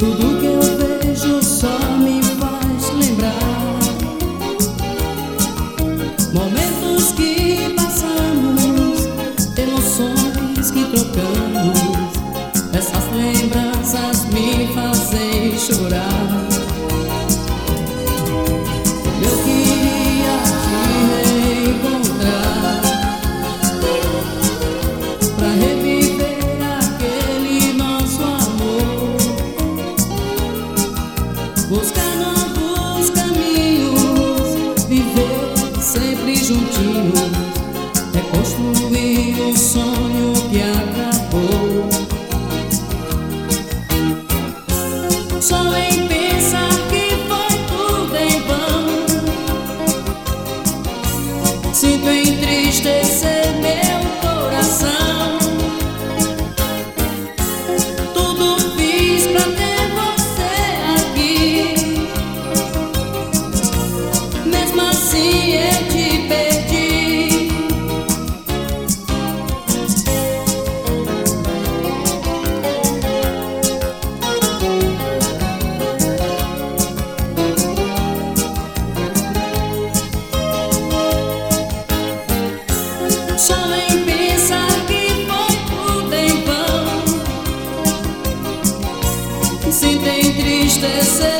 Tudo que eu vejo só me faz lembrar. Momentos que passamos, emoções que trocamos, essas lembranças me sinto entristecer. acontecer.